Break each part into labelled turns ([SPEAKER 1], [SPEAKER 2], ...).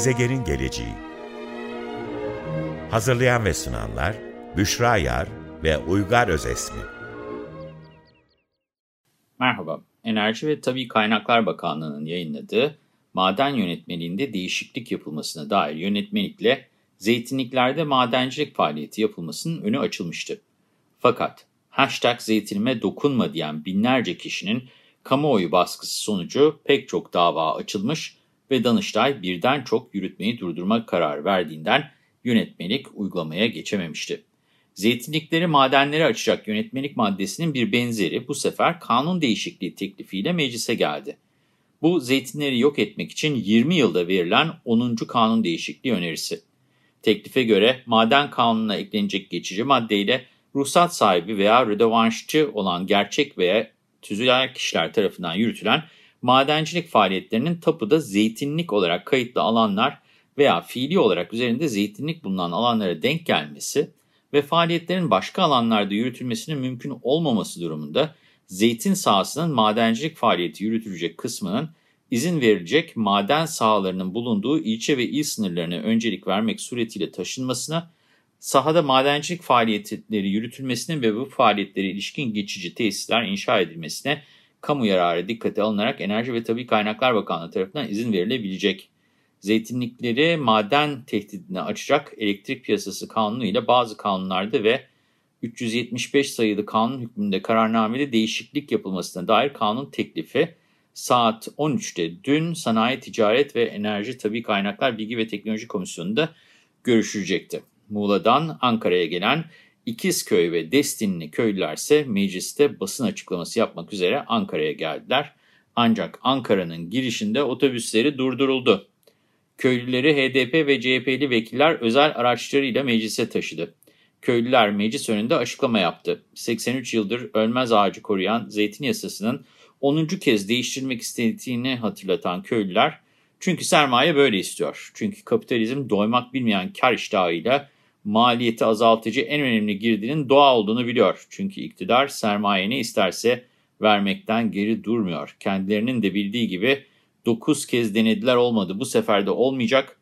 [SPEAKER 1] Gezegenin geleceği Hazırlayan ve sunanlar Büşra Yar ve Uygar Özesmi
[SPEAKER 2] Merhaba, Enerji ve Tabi Kaynaklar Bakanlığı'nın yayınladığı maden yönetmeliğinde değişiklik yapılmasına dair yönetmelikle zeytinliklerde madencilik faaliyeti yapılmasının önü açılmıştı. Fakat hashtag zeytinime dokunma diyen binlerce kişinin kamuoyu baskısı sonucu pek çok dava açılmış ve Danıştay birden çok yürütmeyi durdurma kararı verdiğinden yönetmelik uygulamaya geçememişti. Zeytinlikleri madenleri açacak yönetmelik maddesinin bir benzeri bu sefer kanun değişikliği teklifiyle meclise geldi. Bu zeytinleri yok etmek için 20 yılda verilen 10. kanun değişikliği önerisi. Teklife göre maden kanununa eklenecek geçici maddeyle ruhsat sahibi veya rödevanşçı olan gerçek veya tüzüler kişiler tarafından yürütülen madencilik faaliyetlerinin tapuda zeytinlik olarak kayıtlı alanlar veya fiili olarak üzerinde zeytinlik bulunan alanlara denk gelmesi ve faaliyetlerin başka alanlarda yürütülmesinin mümkün olmaması durumunda zeytin sahasının madencilik faaliyeti yürütülecek kısmının izin verilecek maden sahalarının bulunduğu ilçe ve il sınırlarına öncelik vermek suretiyle taşınmasına, sahada madencilik faaliyetleri yürütülmesine ve bu faaliyetlere ilişkin geçici tesisler inşa edilmesine kamu yararı dikkate alınarak Enerji ve Tabi Kaynaklar Bakanlığı tarafından izin verilebilecek. Zeytinlikleri maden tehdidine açacak elektrik piyasası kanunu ile bazı kanunlarda ve 375 sayılı kanun hükmünde kararnamede değişiklik yapılmasına dair kanun teklifi saat 13'te dün Sanayi, Ticaret ve Enerji Tabi Kaynaklar Bilgi ve Teknoloji Komisyonu'nda görüşülecekti. Muğla'dan Ankara'ya gelen İkizköy ve Destinli köylüler ise mecliste basın açıklaması yapmak üzere Ankara'ya geldiler. Ancak Ankara'nın girişinde otobüsleri durduruldu. Köylüleri HDP ve CHP'li vekiller özel araçlarıyla meclise taşıdı. Köylüler meclis önünde açıklama yaptı. 83 yıldır ölmez ağacı koruyan zeytin yasasının 10. kez değiştirmek istediğini hatırlatan köylüler, çünkü sermaye böyle istiyor. Çünkü kapitalizm doymak bilmeyen kar iştahıyla maliyeti azaltıcı en önemli girdinin doğa olduğunu biliyor. Çünkü iktidar sermaye isterse vermekten geri durmuyor. Kendilerinin de bildiği gibi 9 kez denediler olmadı. Bu sefer de olmayacak.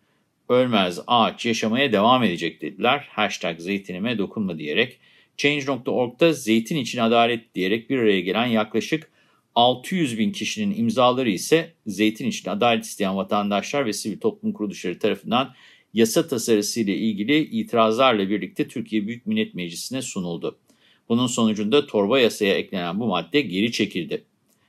[SPEAKER 2] Ölmez ağaç yaşamaya devam edecek dediler. Hashtag zeytinime dokunma diyerek. Change.org'da zeytin için adalet diyerek bir araya gelen yaklaşık 600 bin kişinin imzaları ise zeytin için adalet isteyen vatandaşlar ve sivil toplum kuruluşları tarafından yasa tasarısı ile ilgili itirazlarla birlikte Türkiye Büyük Millet Meclisi'ne sunuldu. Bunun sonucunda torba yasaya eklenen bu madde geri çekildi.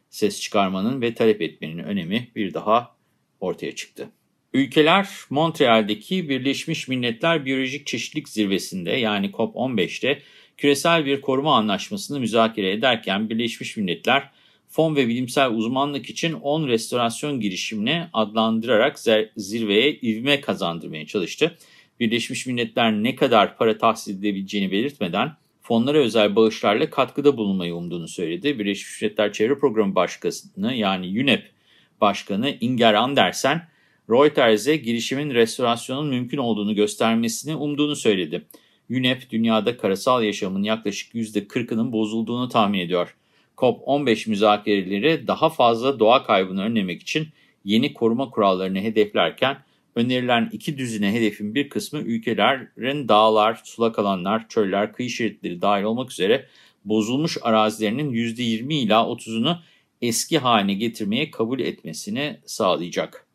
[SPEAKER 2] Ses çıkarmanın ve talep etmenin önemi bir daha ortaya çıktı. Ülkeler Montreal'deki Birleşmiş Milletler Biyolojik Çeşitlilik Zirvesi'nde yani COP15'te küresel bir koruma anlaşmasını müzakere ederken Birleşmiş Milletler fon ve bilimsel uzmanlık için 10 restorasyon girişimini adlandırarak zirveye ivme kazandırmaya çalıştı. Birleşmiş Milletler ne kadar para tahsil edebileceğini belirtmeden fonlara özel bağışlarla katkıda bulunmayı umduğunu söyledi. Birleşmiş Milletler Çevre Programı Başkanı yani UNEP Başkanı Inger Andersen, Reuters'e girişimin restorasyonun mümkün olduğunu göstermesini umduğunu söyledi. UNEP, dünyada karasal yaşamın yaklaşık %40'ının bozulduğunu tahmin ediyor. COP15 müzakereleri daha fazla doğa kaybını önlemek için yeni koruma kurallarını hedeflerken önerilen iki düzine hedefin bir kısmı ülkelerin dağlar, sulak alanlar, çöller, kıyı şeritleri dahil olmak üzere bozulmuş arazilerinin %20 ila 30'unu eski haline getirmeye kabul etmesini sağlayacak.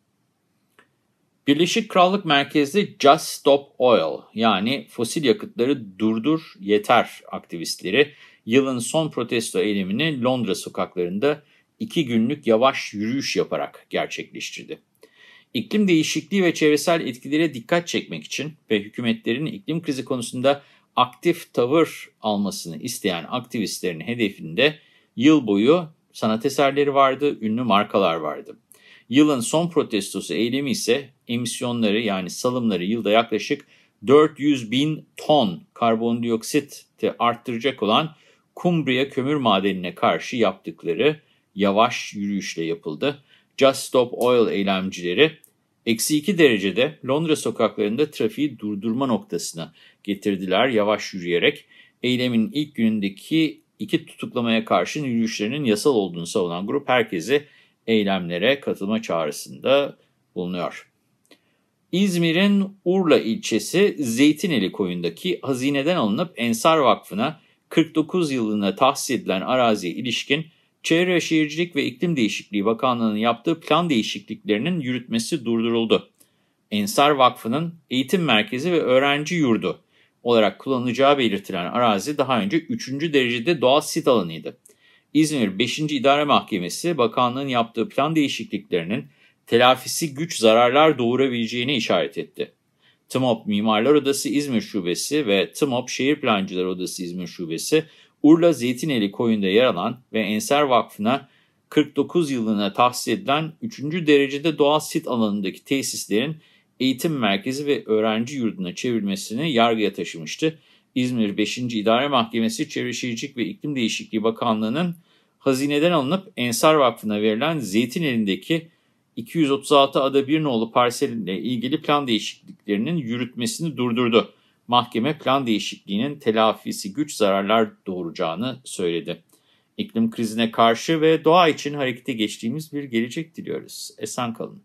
[SPEAKER 2] Birleşik Krallık merkezli Just Stop Oil yani fosil yakıtları durdur yeter aktivistleri yılın son protesto eylemini Londra sokaklarında iki günlük yavaş yürüyüş yaparak gerçekleştirdi. İklim değişikliği ve çevresel etkilere dikkat çekmek için ve hükümetlerin iklim krizi konusunda aktif tavır almasını isteyen aktivistlerin hedefinde yıl boyu sanat eserleri vardı, ünlü markalar vardı. Yılın son protestosu eylemi ise emisyonları yani salımları yılda yaklaşık 400 bin ton karbondioksit arttıracak olan Cumbria kömür madenine karşı yaptıkları yavaş yürüyüşle yapıldı. Just Stop Oil eylemcileri eksi 2 derecede Londra sokaklarında trafiği durdurma noktasına getirdiler yavaş yürüyerek. Eylemin ilk günündeki iki tutuklamaya karşın yürüyüşlerinin yasal olduğunu savunan grup herkesi eylemlere katılma çağrısında bulunuyor. İzmir'in Urla ilçesi Zeytineli koyundaki hazineden alınıp Ensar Vakfı'na 49 yılına tahsis edilen araziye ilişkin Çevre Şehircilik ve İklim Değişikliği Bakanlığı'nın yaptığı plan değişikliklerinin yürütmesi durduruldu. Ensar Vakfı'nın eğitim merkezi ve öğrenci yurdu olarak kullanılacağı belirtilen arazi daha önce 3. derecede doğal sit alanıydı. İzmir 5. İdare Mahkemesi bakanlığın yaptığı plan değişikliklerinin telafisi güç zararlar doğurabileceğini işaret etti. TMOP Mimarlar Odası İzmir Şubesi ve TMOP Şehir Plancılar Odası İzmir Şubesi, Urla Zeytineli koyunda yer alan ve Enser Vakfı'na 49 yılına tahsis edilen 3. derecede doğal sit alanındaki tesislerin eğitim merkezi ve öğrenci yurduna çevrilmesini yargıya taşımıştı. İzmir 5. İdare Mahkemesi Çevre Şehircilik ve İklim Değişikliği Bakanlığı'nın hazineden alınıp Ensar Vakfı'na verilen Zeytineli'ndeki 236 ada bir nolu parselle ilgili plan değişikliklerinin yürütmesini durdurdu. Mahkeme plan değişikliğinin telafisi güç zararlar doğuracağını söyledi. İklim krizine karşı ve doğa için harekete geçtiğimiz bir gelecek diliyoruz. Esen kalın.